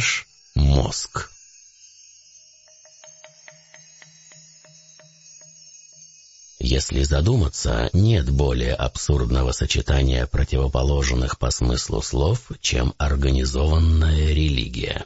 Наш мозг. Если задуматься, нет более абсурдного сочетания противоположных по смыслу слов, чем организованная религия.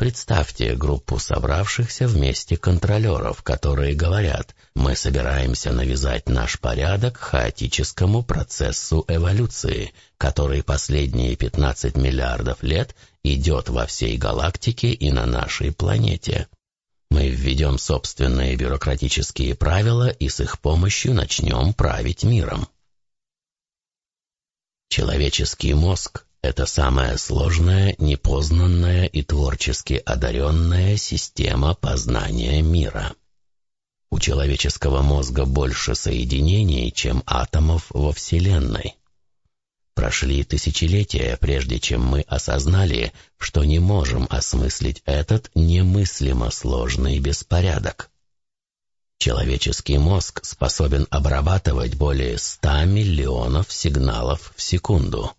Представьте группу собравшихся вместе контролеров, которые говорят, мы собираемся навязать наш порядок хаотическому процессу эволюции, который последние 15 миллиардов лет идет во всей галактике и на нашей планете. Мы введем собственные бюрократические правила и с их помощью начнем править миром. Человеческий мозг это самая сложная, непознанная и творчески одаренная система познания мира. У человеческого мозга больше соединений, чем атомов во Вселенной. Прошли тысячелетия, прежде чем мы осознали, что не можем осмыслить этот немыслимо сложный беспорядок. Человеческий мозг способен обрабатывать более 100 миллионов сигналов в секунду.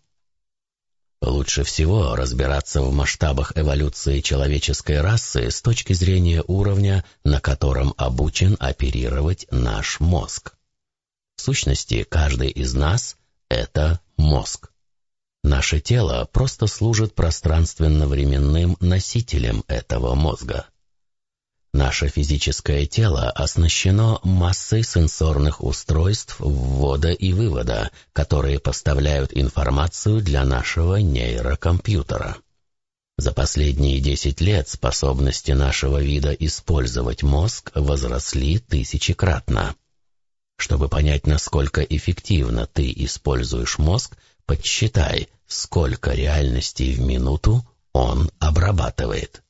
Лучше всего разбираться в масштабах эволюции человеческой расы с точки зрения уровня, на котором обучен оперировать наш мозг. В сущности, каждый из нас — это мозг. Наше тело просто служит пространственно-временным носителем этого мозга. Наше физическое тело оснащено массой сенсорных устройств ввода и вывода, которые поставляют информацию для нашего нейрокомпьютера. За последние 10 лет способности нашего вида использовать мозг возросли тысячекратно. Чтобы понять, насколько эффективно ты используешь мозг, подсчитай, сколько реальностей в минуту он обрабатывает.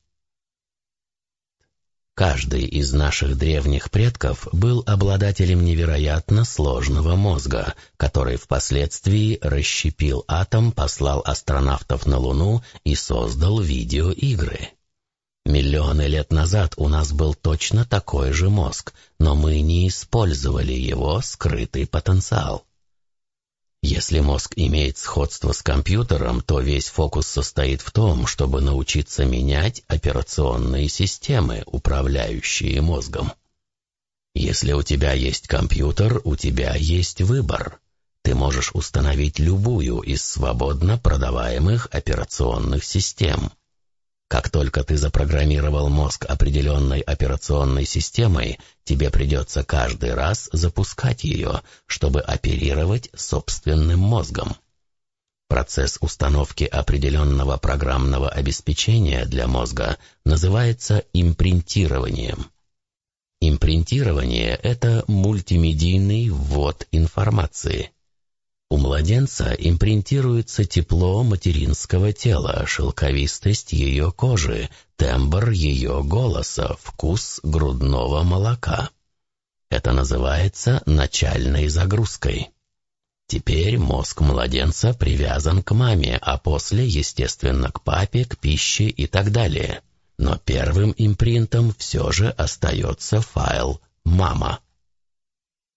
Каждый из наших древних предков был обладателем невероятно сложного мозга, который впоследствии расщепил атом, послал астронавтов на Луну и создал видеоигры. Миллионы лет назад у нас был точно такой же мозг, но мы не использовали его скрытый потенциал. Если мозг имеет сходство с компьютером, то весь фокус состоит в том, чтобы научиться менять операционные системы, управляющие мозгом. Если у тебя есть компьютер, у тебя есть выбор. Ты можешь установить любую из свободно продаваемых операционных систем. Как только ты запрограммировал мозг определенной операционной системой, тебе придется каждый раз запускать ее, чтобы оперировать собственным мозгом. Процесс установки определенного программного обеспечения для мозга называется импринтированием. Импринтирование – это мультимедийный ввод информации – у младенца импринтируется тепло материнского тела, шелковистость ее кожи, тембр ее голоса, вкус грудного молока. Это называется начальной загрузкой. Теперь мозг младенца привязан к маме, а после, естественно, к папе, к пище и так далее. Но первым импринтом все же остается файл «мама».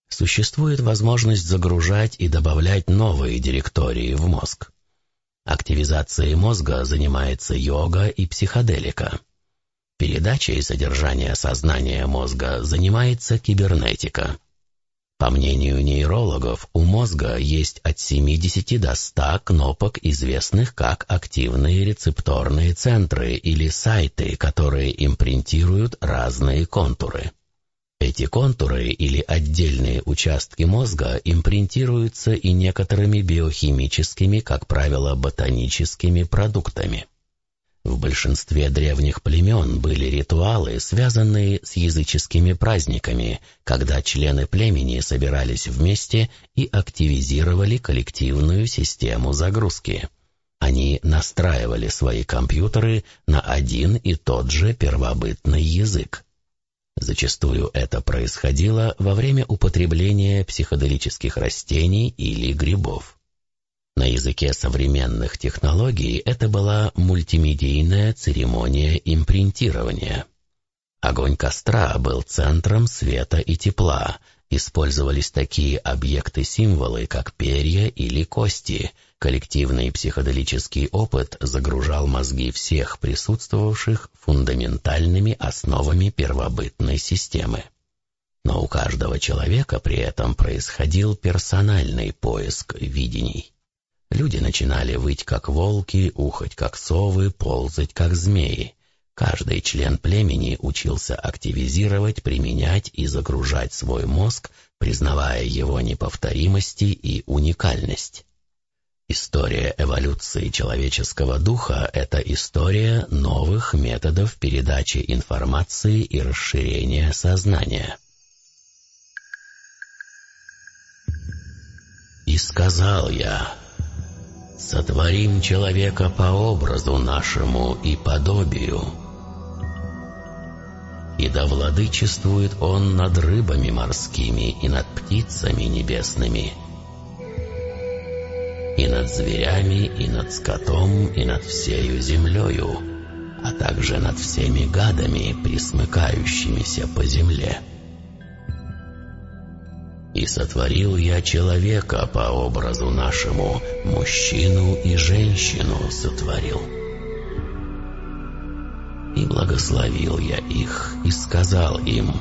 Существует возможность загружать и добавлять новые директории в мозг. Активизацией мозга занимается йога и психоделика. Передачей содержания сознания мозга занимается кибернетика. По мнению нейрологов, у мозга есть от 70 до 100 кнопок, известных как активные рецепторные центры или сайты, которые импринтируют разные контуры. Эти контуры или отдельные участки мозга импринтируются и некоторыми биохимическими, как правило, ботаническими продуктами. В большинстве древних племен были ритуалы, связанные с языческими праздниками, когда члены племени собирались вместе и активизировали коллективную систему загрузки. Они настраивали свои компьютеры на один и тот же первобытный язык. Зачастую это происходило во время употребления психоделических растений или грибов. На языке современных технологий это была мультимедийная церемония импринтирования. Огонь костра был центром света и тепла, использовались такие объекты-символы, как перья или кости, Коллективный психоделический опыт загружал мозги всех присутствовавших фундаментальными основами первобытной системы. Но у каждого человека при этом происходил персональный поиск видений. Люди начинали выть как волки, ухать как совы, ползать как змеи. Каждый член племени учился активизировать, применять и загружать свой мозг, признавая его неповторимости и уникальность. История эволюции человеческого духа – это история новых методов передачи информации и расширения сознания. «И сказал я, сотворим человека по образу нашему и подобию, и да владычествует он над рыбами морскими и над птицами небесными» и над зверями, и над скотом, и над всею землею, а также над всеми гадами, присмыкающимися по земле. И сотворил я человека по образу нашему, мужчину и женщину сотворил. И благословил я их, и сказал им,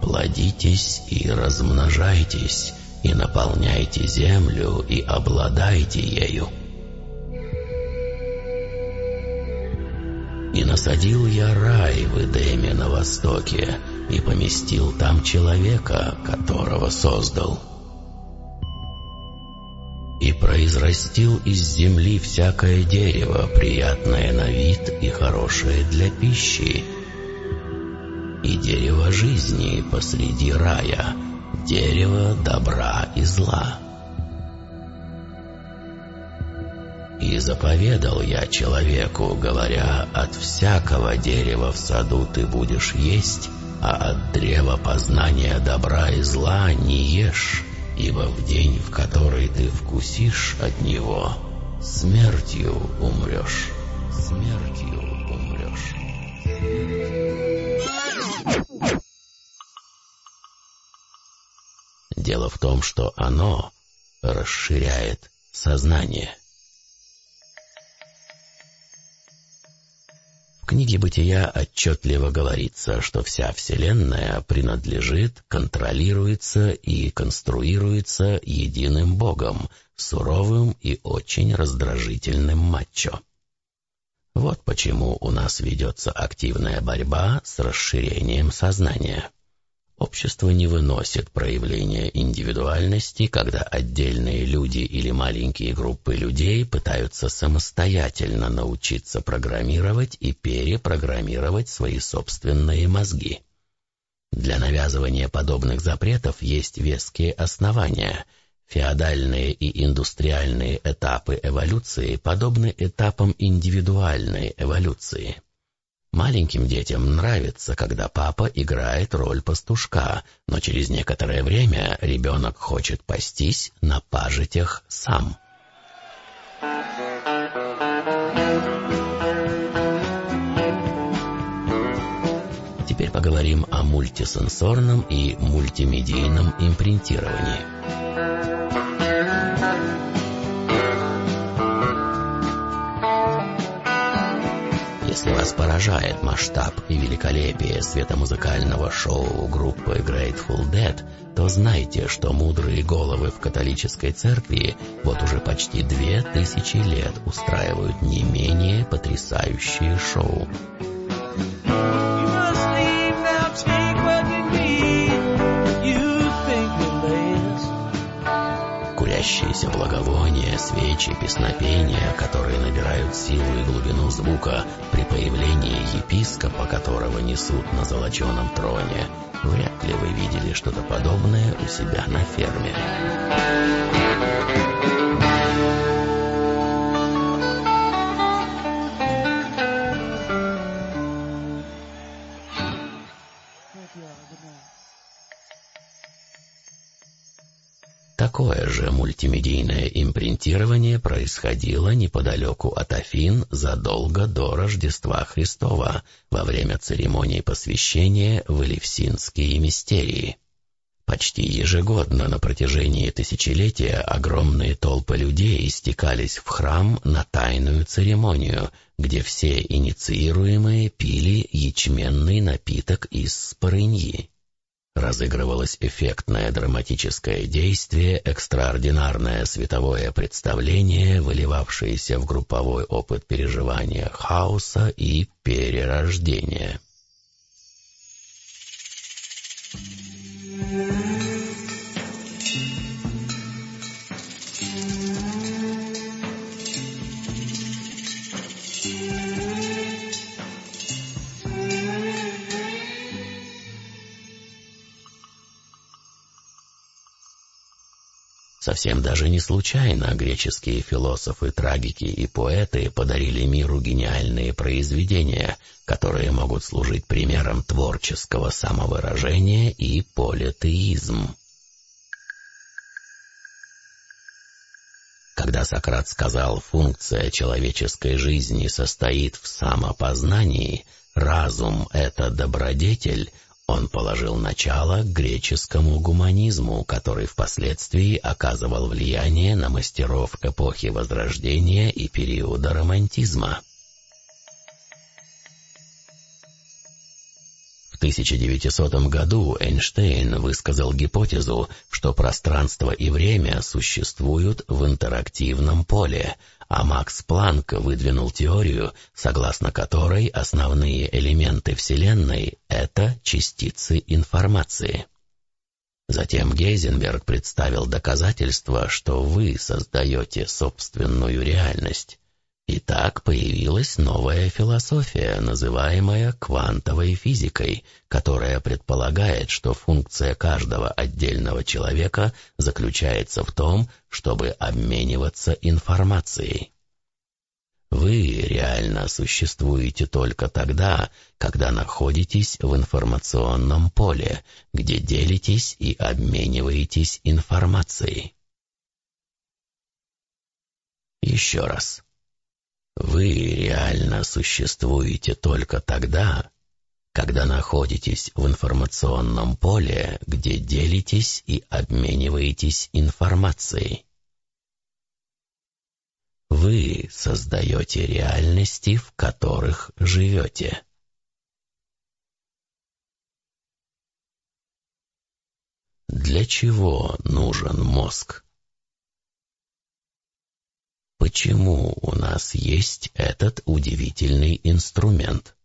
«Плодитесь и размножайтесь, и наполняйте землю и обладайте ею. И насадил я рай в Эдеме на востоке, и поместил там человека, которого создал. И произрастил из земли всякое дерево, приятное на вид и хорошее для пищи, и дерево жизни посреди рая — дерево добра и зла. И заповедал я человеку, говоря, от всякого дерева в саду ты будешь есть, а от древа познания добра и зла не ешь, ибо в день, в который ты вкусишь от него, смертью умрешь, смертью умрешь. Дело в том, что оно расширяет сознание. В книге «Бытия» отчетливо говорится, что вся Вселенная принадлежит, контролируется и конструируется единым Богом, суровым и очень раздражительным мачо. Вот почему у нас ведется активная борьба с расширением сознания. Общество не выносит проявления индивидуальности, когда отдельные люди или маленькие группы людей пытаются самостоятельно научиться программировать и перепрограммировать свои собственные мозги. Для навязывания подобных запретов есть веские основания. Феодальные и индустриальные этапы эволюции подобны этапам индивидуальной эволюции. Маленьким детям нравится, когда папа играет роль пастушка, но через некоторое время ребенок хочет пастись на пажитях сам. Теперь поговорим о мультисенсорном и мультимедийном импринтировании. Если вас поражает масштаб и великолепие светомузыкального шоу группы Grateful Dead, то знайте, что мудрые головы в католической церкви вот уже почти две тысячи лет устраивают не менее потрясающие шоу. Дымящиеся благовония, свечи, песнопения, которые набирают силу и глубину звука при появлении епископа, которого несут на золоченом троне. Вряд ли вы видели что-то подобное у себя на ферме. Такое же мультимедийное импринтирование происходило неподалеку от Афин задолго до Рождества Христова, во время церемонии посвящения в Элевсинские мистерии. Почти ежегодно на протяжении тысячелетия огромные толпы людей стекались в храм на тайную церемонию, где все инициируемые пили ячменный напиток из спорыньи. Разыгрывалось эффектное драматическое действие, экстраординарное световое представление, выливавшееся в групповой опыт переживания хаоса и перерождения. Совсем даже не случайно греческие философы, трагики и поэты подарили миру гениальные произведения, которые могут служить примером творческого самовыражения и политеизм. Когда Сократ сказал «функция человеческой жизни состоит в самопознании», «разум — это добродетель», он положил начало греческому гуманизму, который впоследствии оказывал влияние на мастеров эпохи Возрождения и периода романтизма. В 1900 году Эйнштейн высказал гипотезу, что пространство и время существуют в интерактивном поле, а Макс Планк выдвинул теорию, согласно которой основные элементы Вселенной — это частицы информации. Затем Гейзенберг представил доказательства, что вы создаете собственную реальность. И так появилась новая философия, называемая квантовой физикой, которая предполагает, что функция каждого отдельного человека заключается в том, чтобы обмениваться информацией. Вы реально существуете только тогда, когда находитесь в информационном поле, где делитесь и обмениваетесь информацией. Еще раз. Вы реально существуете только тогда, когда находитесь в информационном поле, где делитесь и обмениваетесь информацией. Вы создаете реальности, в которых живете. Для чего нужен мозг? почему у нас есть этот удивительный инструмент.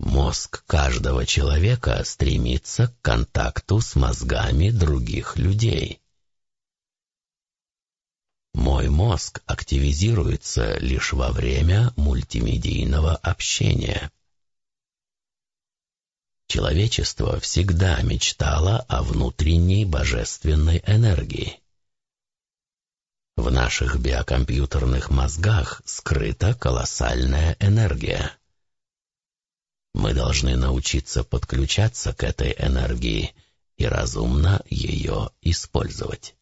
Мозг каждого человека стремится к контакту с мозгами других людей. Мой мозг активизируется лишь во время мультимедийного общения. Человечество всегда мечтало о внутренней божественной энергии. В наших биокомпьютерных мозгах скрыта колоссальная энергия. Мы должны научиться подключаться к этой энергии и разумно ее использовать.